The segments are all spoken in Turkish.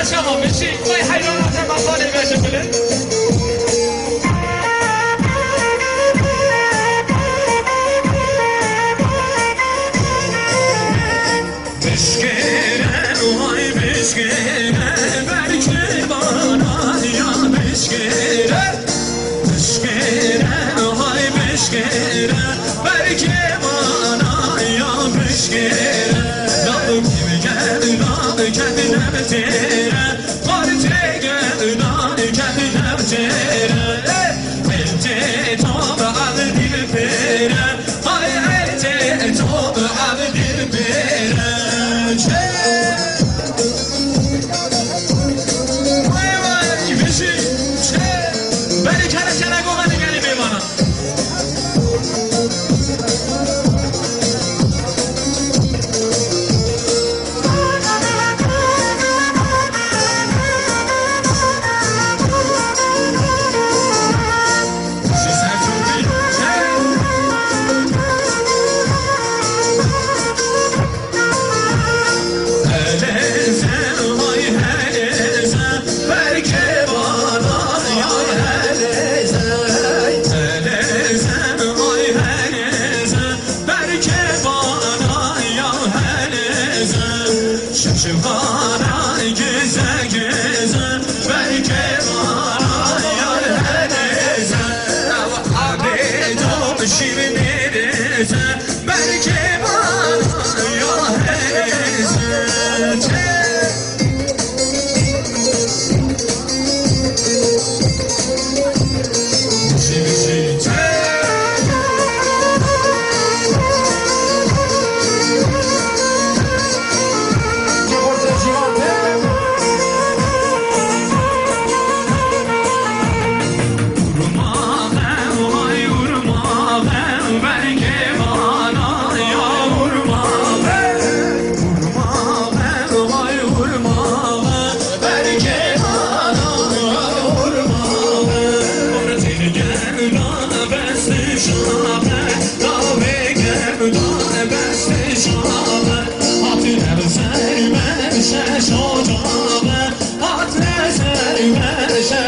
نشمامشی بای حیرانت مخانه بشه ya beşgene Beşgene, vay beşgene, belki bana ya beşgene Dağ gibi gel, dağ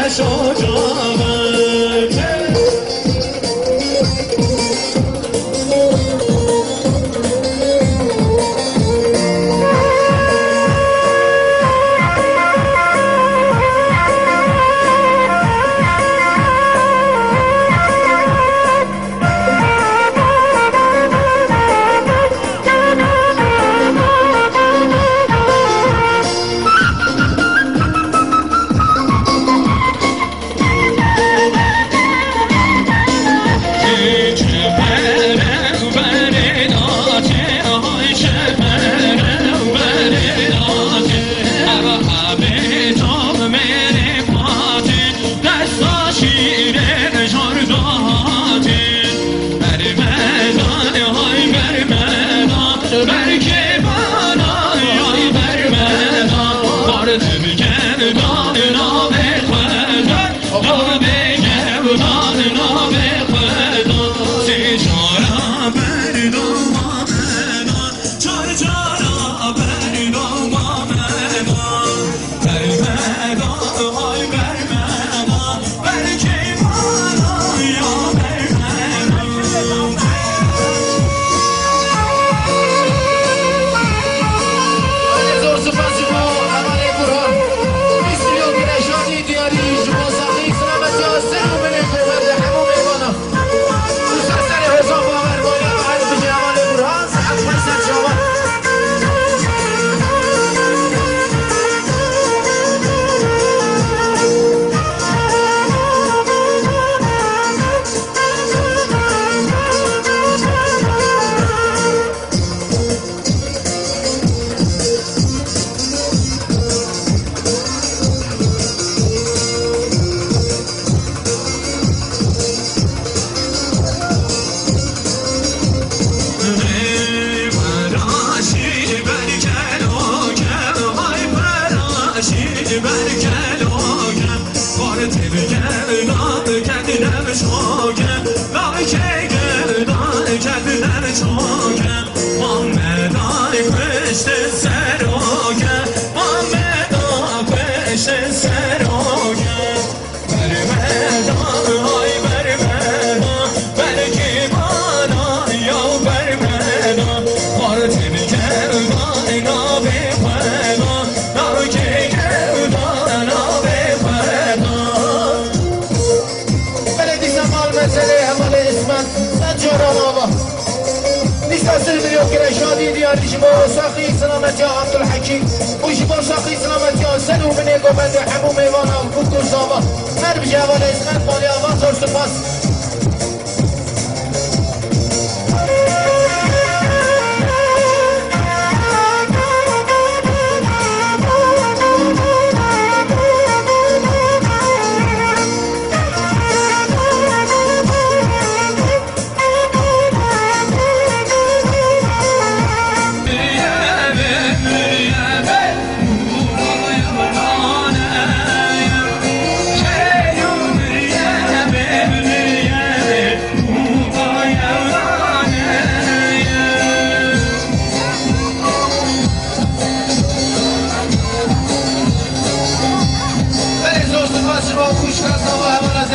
手 سپاس میلیون که شادی دیار جبا ساقی سلامتی عبدالحکیم و جبا ساقی سلامتی سلو من گوبند حمو میوانا و کل زاما هر بجوال اسمت مالی آواز زور سپاس بله زور سپاس با خوشکست و همان از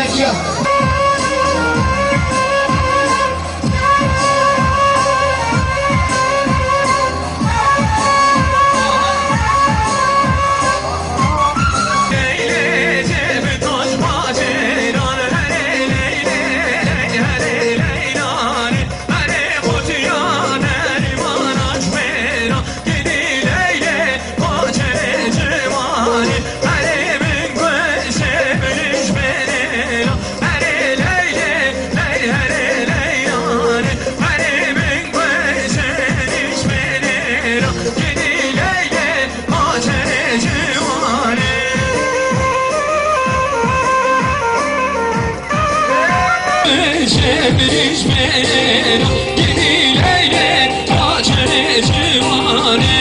çeviriş beni Gidi leyle ta çevirivari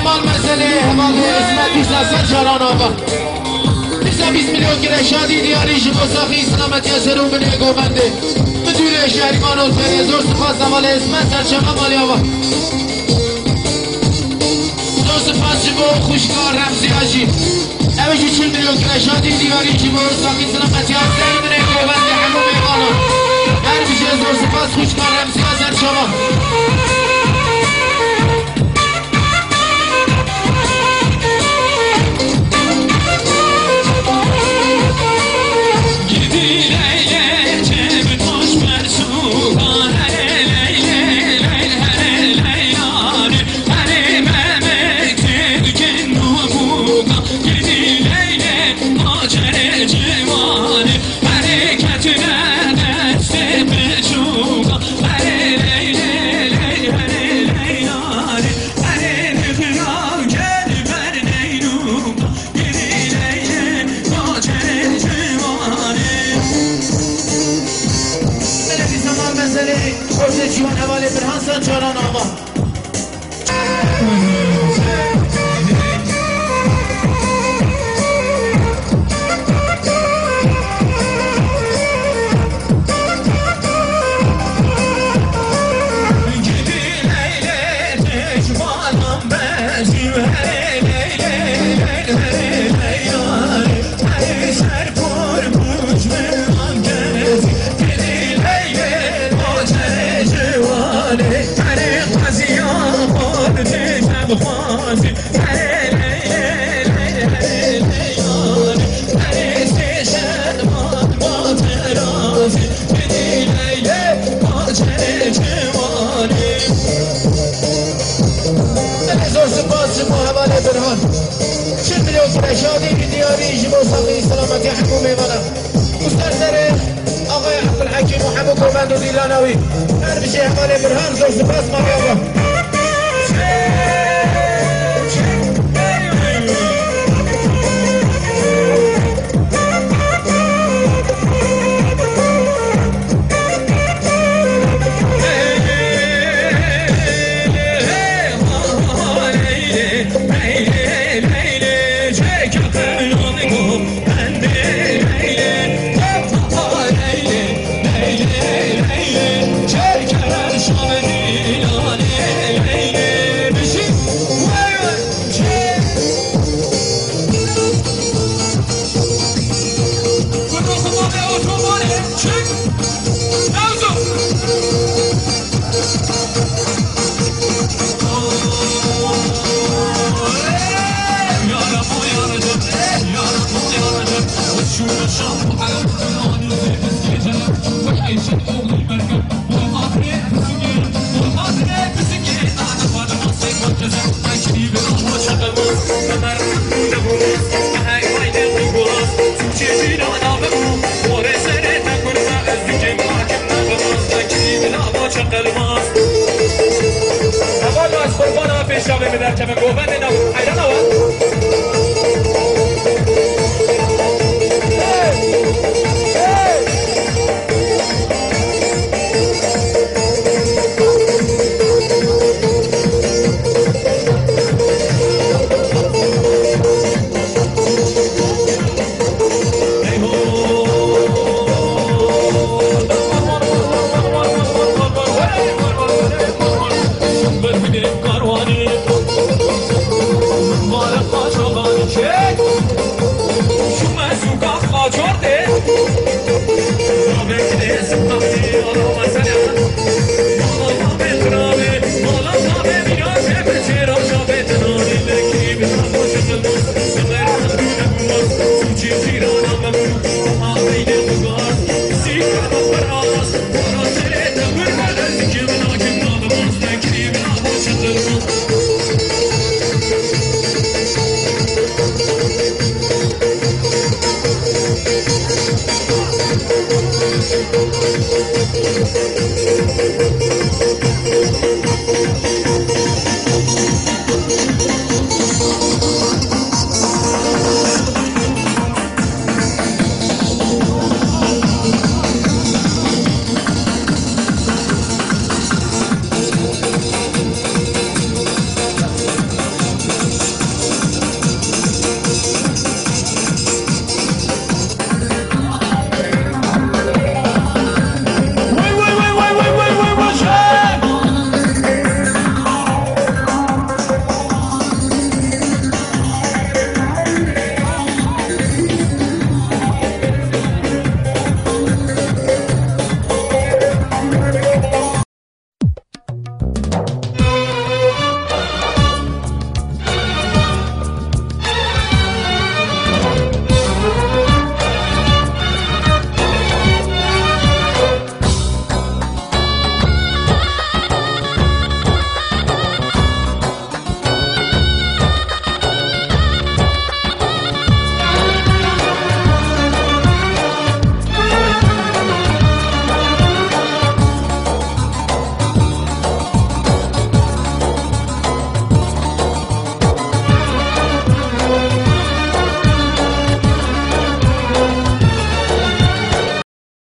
Süleyman mesele hemalı İsmet İhlas'a çaran abak Bize biz milyon gire şadi diyari jibosakhi İslamet yaseru bine gomendi Müdürü şehriman ol zor sıfaz havalı İsmet serçeme mal yavak Zor sıfaz jibo Evet 3 milyon gire şadi diyari jibosakhi İslamet yaseru جبا ساقی سلامتی سرو من گوبنده همو میقانو هر بیشه زور سپاس خوشگار رمزی آزر شما bize civan evale bir hansan çağıran Allah. Hey, hey, hey, hey, hey. كتنهض شملوا التعشاوي بدياري يجيبوا صافي سلامة يحكموا ميمانا أستاذ تاريخ أغا يحق الحكيم وحمد وماندو ديلاناوي أنا بشي حمالي برهان زوج باس مريضة Give me that time go,